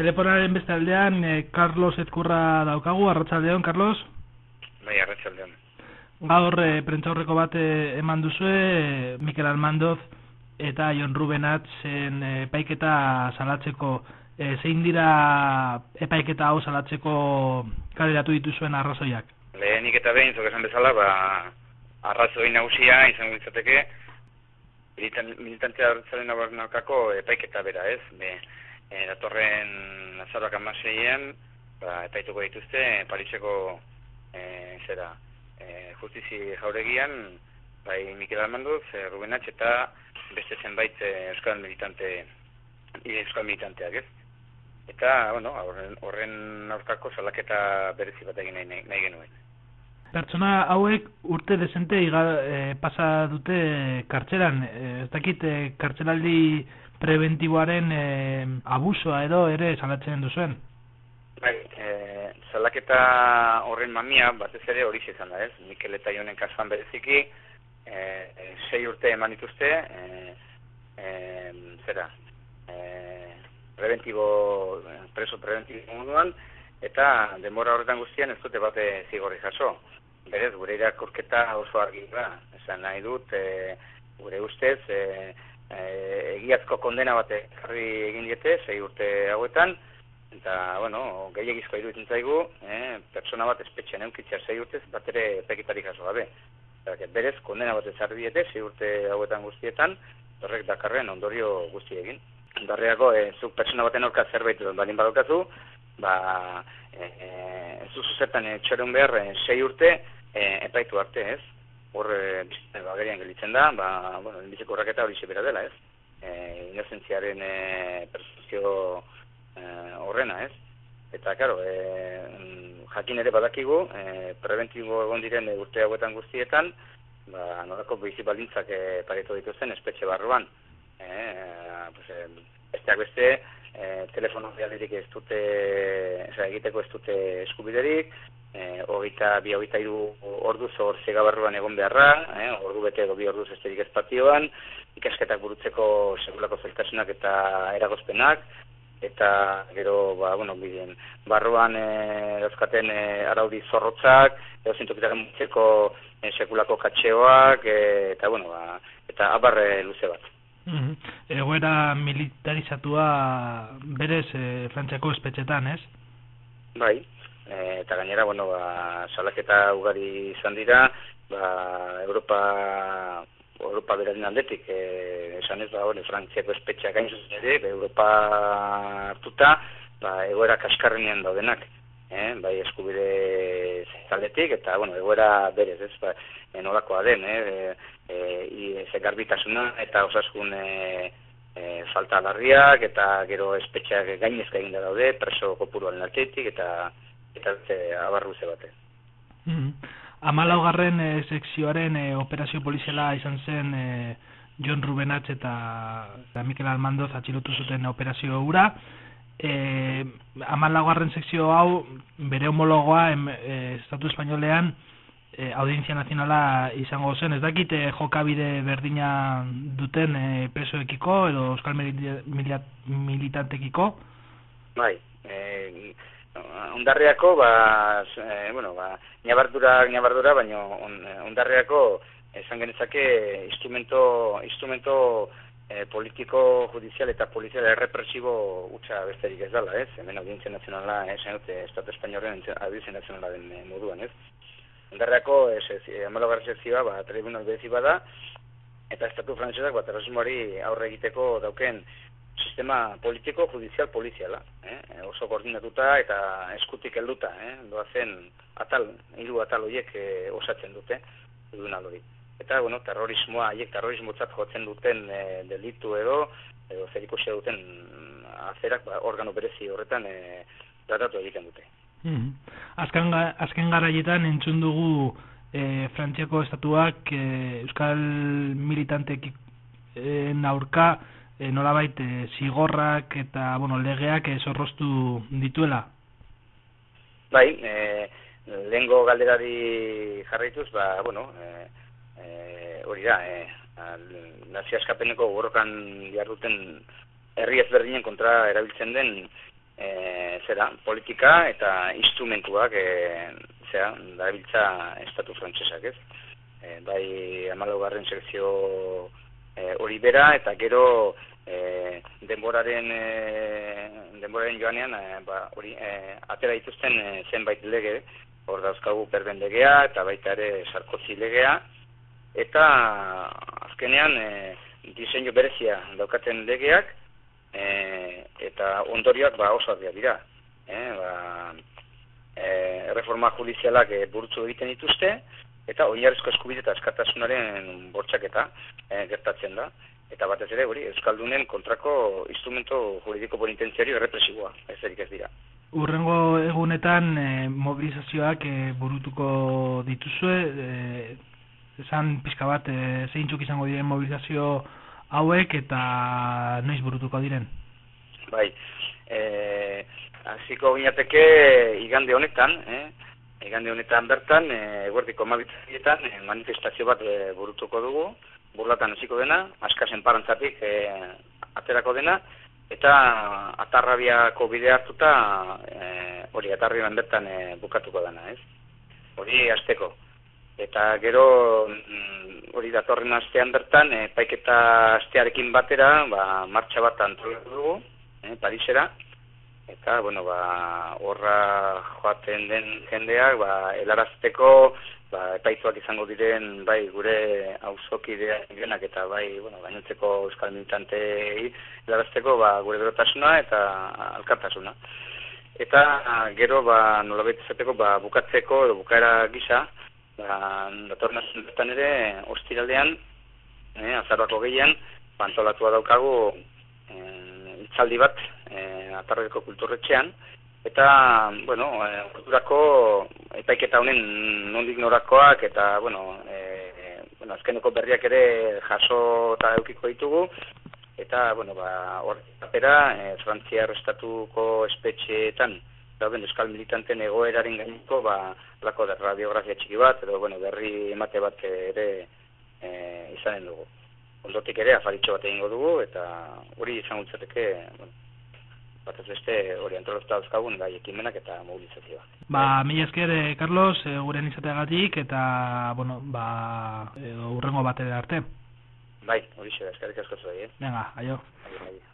telefonaren beste aldean, eh, Carlos Ezkurra daukagu, arratsaldeon Carlos? Bai, arratsaldeon. Gaur e, prentzaurreko bat eh, eman duzue, Mikel Almandoz eta Jon Rubenatzen epaiketa salatzeko, e, zein dira epaiketa hau salatzeko kaleratu dituzuen arrazoiak? Lehenik eta behin, zok esan bezala, ba, arrazoi nagusia izango ditzateke, militantea hartzaren abarnakako epaiketa bera, ez? Be, e, datorren azaroak amaseien, ba, epaituko dituzte, Pariseko e, zera, e, justizi jauregian, bai Mikel Almanduz, e, Rubenatx eta beste zenbait e, euskal militante, euskal militanteak, ez? Eta, bueno, horren, horren aurkako salaketa berezi bat egin nahi, nahi genuen. Pertsona hauek urte desente iga, e, pasa dute kartzelan. E, ez dakit, e, kartzelaldi preventiboaren e, abusoa edo ere salatzen duzuen? Bai, e, salaketa horren mamia, batez ere hori izan da ez, Mikel eta Ionen kasuan bereziki, e, sei urte eman dituzte, e, e, zera, e, preventibo, preso preventibo munduan, eta denbora horretan guztian ez dute bate zigorri jaso. Berez, gure irakurketa oso argi da, esan nahi dut, e, gure ustez, e, e, egiazko kondena bate jarri egin diete, sei urte hauetan, eta, bueno, gehiagizko iruditzen zaigu, eh, pertsona bat espetxean eukitzea sei urtez, bat ere pekitarik jaso gabe. Berez, kondena bat jarri diete, sei urte hauetan guztietan, horrek dakarren ondorio guzti egin. Darreako, e, zu pertsona baten orka zerbait balin badokazu, ba, e, e, zu zuzertan e, txorun behar e, sei urte e, epaitu arte, ez? Hor e, bagerian gelitzen da, ba, bueno, enbizeko horraketa hori sebera dela, ez? E, inozentziaren e, persuzio e, horrena, ez? Eta, karo, e, jakin ere badakigu, e, preventibo egon diren urte hauetan guztietan, ba, norako bizi baldintzak e, pareto dituzten espetxe barruan. E, pues, e, besteak beste, e, telefono realirik ez dute, egiteko ez dute eskubiderik, eh hogeita bi hogeita hiru ordu zor segabarruan egon beharra, eh ordu bete edo bi ordu esterik espatioan, ikasketak burutzeko segulako zeltasunak eta eragozpenak eta gero ba bueno, bidien barruan eh euskaten e, araudi zorrotzak, edo zintokitaren mutzeko e, sekulako katxeoak e, eta bueno, ba, eta abarre luze bat. Mm Egoera militarizatua berez e, Frantziako espetxetan, ez? Bai, e, eta gainera, bueno, ba, salaketa ugari izan dira, ba, Europa Europa beraren aldetik, e, esan ez, ba, hori, Frantziako espetxeak gain zuzen ere, Europa hartuta, ba, egoera kaskarrenean daudenak, eh? bai eskubide zaletik, eta, bueno, egoera berez, ez, ba, enolakoa den, eh? e, e, garbitasuna eta osaskun e, e, falta larriak, eta gero espetxeak gainezka egin da daude, preso kopuruaren altetik, eta eta ze abarruze bate. Mm -hmm. Amalaugarren e, sekzioaren e, operazio poliziala izan zen e, John Rubenatz eta, eta Mikel Almandoz atxilotu zuten operazio ura. E, amalaugarren sekzio hau bere homologoa em, e, Estatu Espainolean e, Audientzia Nazionala izango zen. Ez dakite jokabide berdina duten e, presoekiko edo Euskal Militantekiko? Bai, e, ondarreako ba, e, bueno, ba, nabardura nabardura baino ondarreako esan genezake instrumento instrumento e, politiko judizial eta polizial errepresibo utza besterik ez dala, ez? Hemen audientzia nazionala esan dute Estatu Espainoaren audientzia nazionala den e, moduan, ez? Ondarreako ez ez amalogarra ba tribunal bezi bada eta estatu frantsesak ba aurre egiteko dauken sistema politiko, judizial, poliziala. Eh? Oso koordinatuta eta eskutik helduta, eh? doa zen atal, hiru atal horiek eh, osatzen dute, duen alori. Eta, bueno, terrorismoa, haiek terrorismotzat jotzen duten eh, delitu edo, edo zeriko duten azerak, ba, organo berezi horretan eh, tratatu egiten dute. Mm -hmm. azken, azken garaietan entzun dugu eh, Frantziako estatuak eh, Euskal militantek eh, aurka e, nolabait e, zigorrak eta bueno, legeak e, zorroztu dituela? Bai, e, lehengo galderari jarraituz, ba, bueno, e, e, hori da, e, nazio askapeneko gorrokan jarduten herri ezberdinen kontra erabiltzen den e, zera, politika eta instrumentuak e, zera, darabiltza estatu frantsesak ez. E, bai amalaugarren sekzio e, hori bera eta gero e, denboraren e, denboraren joanean e, ba, hori e, atera dituzten e, zenbait lege. Hor dauzkagu perben legea eta baita ere sarkozi legea. Eta azkenean e, diseinu berezia daukaten legeak e, eta ondorioak ba oso argia dira. E, ba, e, reforma judizialak e, burutzu egiten dituzte eta oinarrizko eskubide eta eskatasunaren bortxaketa e, gertatzen da eta batez ere hori euskaldunen kontrako instrumento juridiko penitentziario errepresiboa ez ez dira Urrengo egunetan e, mobilizazioak e, burutuko dituzue e, esan pizka bat e, zeintzuk izango diren mobilizazio hauek eta noiz burutuko diren Bai e, hasiko ginateke igande honetan eh? Igande honetan bertan, e, eguerdiko mabitzietan, e, manifestazio bat e, burutuko dugu, burlatan hasiko dena, askasen parantzatik e, aterako dena, eta atarrabiako bide hartuta, e, hori atarriban bertan e, bukatuko dena, ez? Hori azteko. Eta gero, mm, hori datorren astean bertan, e, paiketa astearekin batera, ba, martxa bat antolatu dugu, e, Parisera, eta bueno ba horra joaten den jendeak ba helarazteko ba epaituak izango diren bai gure auzokidea denak eta bai bueno gainontzeko euskal militantei helarazteko ba gure berotasuna eta alkartasuna. Eta gero ba nolabait izateko ba bukatzeko edo bukaera gisa ba datorna zentan ere ostiraldean eh azaroako gehien pantolatua daukagu eh, itzaldi bat atarreko kulturretxean, eta, bueno, e, kulturako epaiketa honen nondik norakoak, eta, bueno, e, bueno, azkeneko berriak ere jaso eta eukiko ditugu, eta, bueno, ba, horretapera, e, Frantzia arrestatuko espetxeetan, dauden euskal militanten egoeraren gainiko, ba, lako radiografia txiki bat, edo, bueno, berri emate bat ere e, izanen dugu. Ondotik ere, afaritxo bat egingo dugu, eta hori izan gutzateke, bueno, batez beste hori antolatuta dauzkagun bai ekimenak eta mobilizazioa. Ba, mila esker, eh, Carlos, e, guren izateagatik eta, bueno, ba, edo urrengo batera arte. Bai, hori xe, eskerrik asko zuen. Venga, aio. Aio, aio.